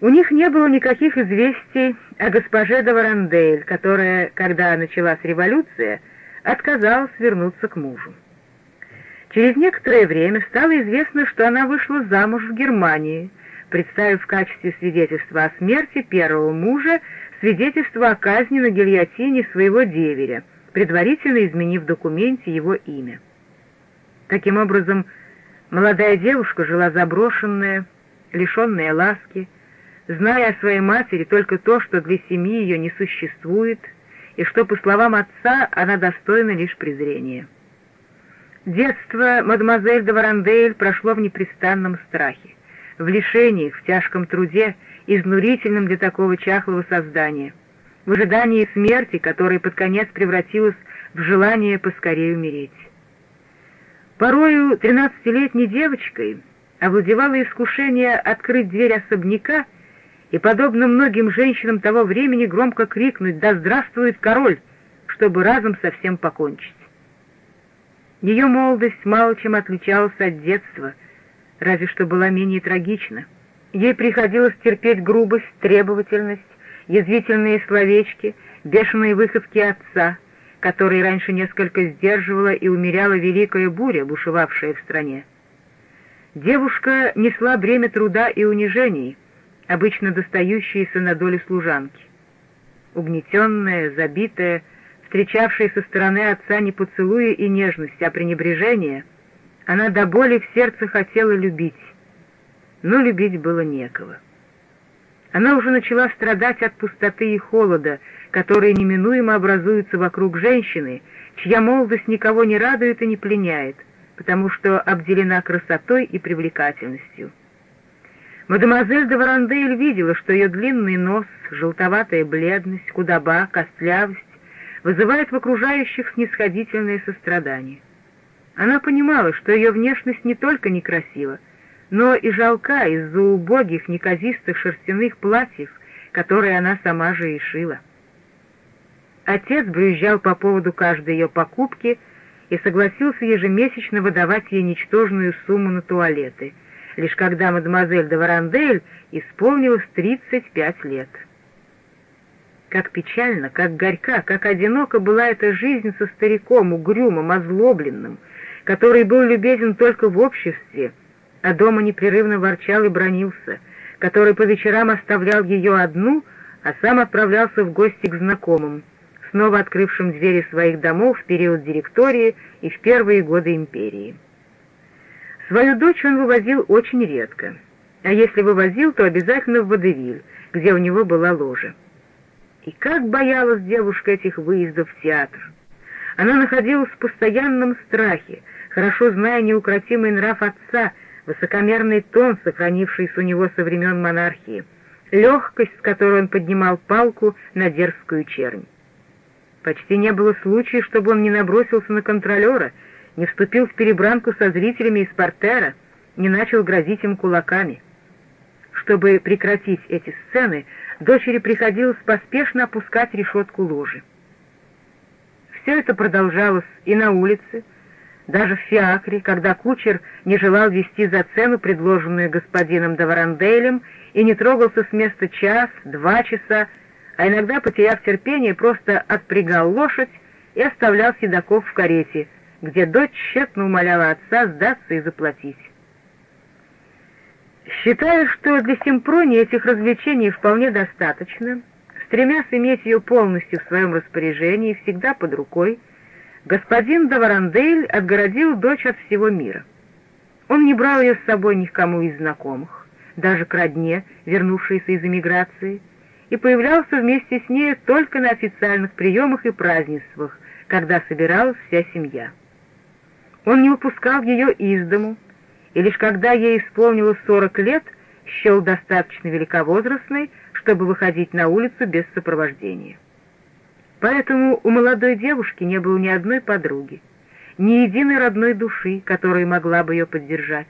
У них не было никаких известий о госпоже де Варандель, которая, когда началась революция, отказалась вернуться к мужу. Через некоторое время стало известно, что она вышла замуж в Германии, представив в качестве свидетельства о смерти первого мужа свидетельство о казни на гильотине своего деверя, предварительно изменив в документе его имя. Таким образом, молодая девушка жила заброшенная, лишенная ласки, зная о своей матери только то, что для семьи ее не существует, и что, по словам отца, она достойна лишь презрения. Детство мадемуазель де Варандель прошло в непрестанном страхе, в лишениях, в тяжком труде, изнурительном для такого чахлого создания, в ожидании смерти, которая под конец превратилась в желание поскорее умереть. Порою тринадцатилетней девочкой овладевало искушение открыть дверь особняка и, подобно многим женщинам того времени, громко крикнуть «Да здравствует король!», чтобы разом совсем покончить. Ее молодость мало чем отличалась от детства, разве что была менее трагична. Ей приходилось терпеть грубость, требовательность, язвительные словечки, бешеные выходки отца, которые раньше несколько сдерживала и умеряла великая буря, бушевавшая в стране. Девушка несла бремя труда и унижений, обычно достающиеся на долю служанки. Угнетенная, забитая, встречавшая со стороны отца не поцелуя и нежность, а пренебрежение, она до боли в сердце хотела любить, но любить было некого. Она уже начала страдать от пустоты и холода, которые неминуемо образуются вокруг женщины, чья молодость никого не радует и не пленяет, потому что обделена красотой и привлекательностью. Мадемуазель де Варандель видела, что ее длинный нос, желтоватая бледность, худоба, костлявость вызывают в окружающих снисходительное сострадание. Она понимала, что ее внешность не только некрасива, но и жалка из-за убогих, неказистых шерстяных платьев, которые она сама же и шила. Отец брюзжал по поводу каждой ее покупки и согласился ежемесячно выдавать ей ничтожную сумму на туалеты — лишь когда мадемуазель де Варандель исполнилось 35 лет. Как печально, как горька, как одинока была эта жизнь со стариком, угрюмым, озлобленным, который был любезен только в обществе, а дома непрерывно ворчал и бронился, который по вечерам оставлял ее одну, а сам отправлялся в гости к знакомым, снова открывшим двери своих домов в период директории и в первые годы империи. Свою дочь он вывозил очень редко, а если вывозил, то обязательно в Водевиль, где у него была ложа. И как боялась девушка этих выездов в театр! Она находилась в постоянном страхе, хорошо зная неукротимый нрав отца, высокомерный тон, сохранившийся у него со времен монархии, легкость, с которой он поднимал палку на дерзкую чернь. Почти не было случая, чтобы он не набросился на контролера — не вступил в перебранку со зрителями из портера, не начал грозить им кулаками. Чтобы прекратить эти сцены, дочери приходилось поспешно опускать решетку ложи. Все это продолжалось и на улице, даже в фиакре, когда кучер не желал вести за цену, предложенную господином Даваранделем, и не трогался с места час, два часа, а иногда, потеряв терпение, просто отпрягал лошадь и оставлял седаков в карете, где дочь тщетно умоляла отца сдаться и заплатить. Считая, что для Симпрони этих развлечений вполне достаточно, стремясь иметь ее полностью в своем распоряжении всегда под рукой, господин Даварандель отгородил дочь от всего мира. Он не брал ее с собой ни к кому из знакомых, даже к родне, вернувшейся из эмиграции, и появлялся вместе с ней только на официальных приемах и празднествах, когда собиралась вся семья. Он не выпускал ее из дому, и лишь когда ей исполнилось сорок лет, счел достаточно великовозрастной, чтобы выходить на улицу без сопровождения. Поэтому у молодой девушки не было ни одной подруги, ни единой родной души, которая могла бы ее поддержать.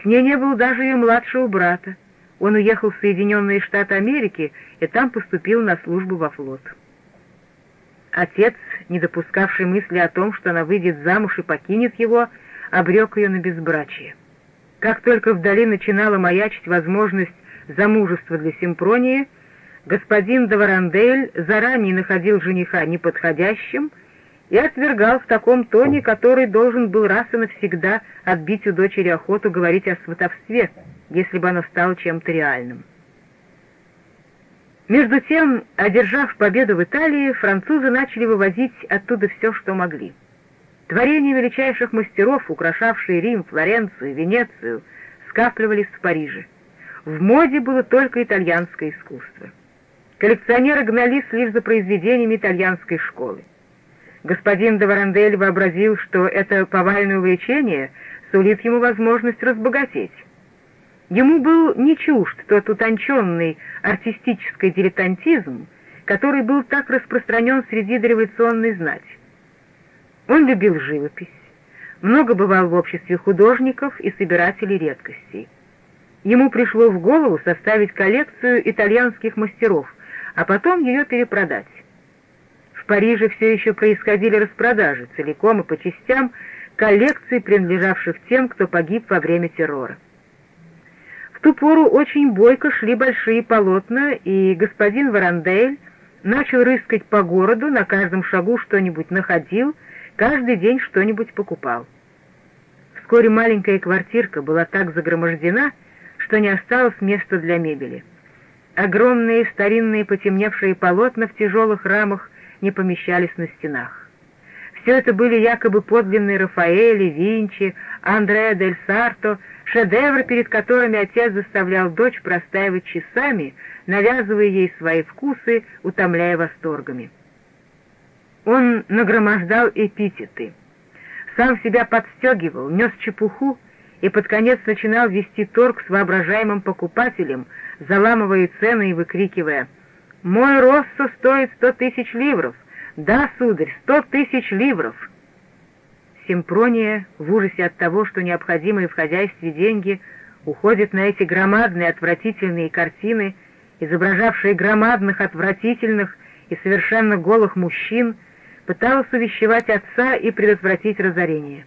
С ней не было даже ее младшего брата. Он уехал в Соединенные Штаты Америки и там поступил на службу во флот. Отец, не допускавший мысли о том, что она выйдет замуж и покинет его, обрек ее на безбрачие. Как только вдали начинала маячить возможность замужества для Симпронии, господин Даварандель заранее находил жениха неподходящим и отвергал в таком тоне, который должен был раз и навсегда отбить у дочери охоту говорить о сватовстве, если бы оно стало чем-то реальным. Между тем, одержав победу в Италии, французы начали вывозить оттуда все, что могли. Творения величайших мастеров, украшавшие Рим, Флоренцию, Венецию, скапливались в Париже. В моде было только итальянское искусство. Коллекционеры гнались лишь за произведениями итальянской школы. Господин де Варандель вообразил, что это повальное увлечение сулит ему возможность разбогатеть. Ему был не чужд тот утонченный артистический дилетантизм, который был так распространен среди дореволюционной знати. Он любил живопись, много бывал в обществе художников и собирателей редкостей. Ему пришло в голову составить коллекцию итальянских мастеров, а потом ее перепродать. В Париже все еще происходили распродажи, целиком и по частям, коллекций, принадлежавших тем, кто погиб во время террора. Ту пору очень бойко шли большие полотна, и господин Варандель начал рыскать по городу, на каждом шагу что-нибудь находил, каждый день что-нибудь покупал. Вскоре маленькая квартирка была так загромождена, что не осталось места для мебели. Огромные старинные потемневшие полотна в тяжелых рамах не помещались на стенах. Все это были якобы подлинные Рафаэли, Винчи, Андреа дель Сарто, шедевры, перед которыми отец заставлял дочь простаивать часами, навязывая ей свои вкусы, утомляя восторгами. Он нагромождал эпитеты, сам себя подстегивал, нес чепуху и под конец начинал вести торг с воображаемым покупателем, заламывая цены и выкрикивая «Мой Россо стоит сто тысяч ливров! Да, сударь, сто тысяч ливров!» Симпрония в ужасе от того, что необходимые в хозяйстве деньги уходят на эти громадные отвратительные картины, изображавшие громадных, отвратительных и совершенно голых мужчин, пыталась увещевать отца и предотвратить разорение.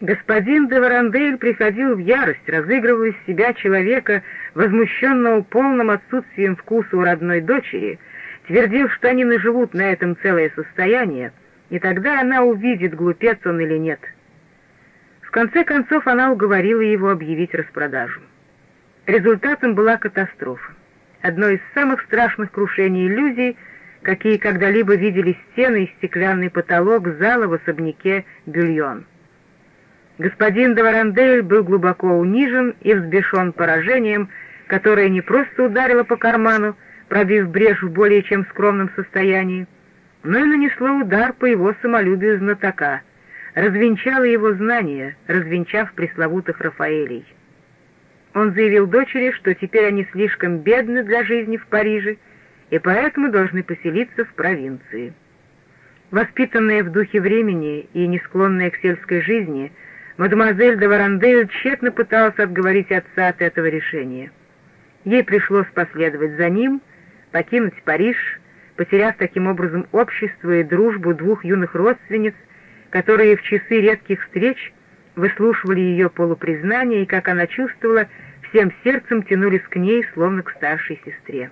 Господин де Варандель приходил в ярость, разыгрывая из себя человека, возмущенного полным отсутствием вкуса у родной дочери, твердил, что они наживут на этом целое состояние, и тогда она увидит, глупец он или нет. В конце концов она уговорила его объявить распродажу. Результатом была катастрофа. Одно из самых страшных крушений иллюзий, какие когда-либо видели стены и стеклянный потолок зала в особняке Бюльон. Господин Даварандель был глубоко унижен и взбешен поражением, которое не просто ударило по карману, пробив брешь в более чем скромном состоянии, но и нанесло удар по его самолюбию знатока, развенчало его знания, развенчав пресловутых Рафаэлей. Он заявил дочери, что теперь они слишком бедны для жизни в Париже, и поэтому должны поселиться в провинции. Воспитанная в духе времени и не склонная к сельской жизни, мадемуазель де Варандель тщетно пыталась отговорить отца от этого решения. Ей пришлось последовать за ним, покинуть Париж, потеряв таким образом общество и дружбу двух юных родственниц, которые в часы редких встреч выслушивали ее полупризнание и, как она чувствовала, всем сердцем тянулись к ней, словно к старшей сестре.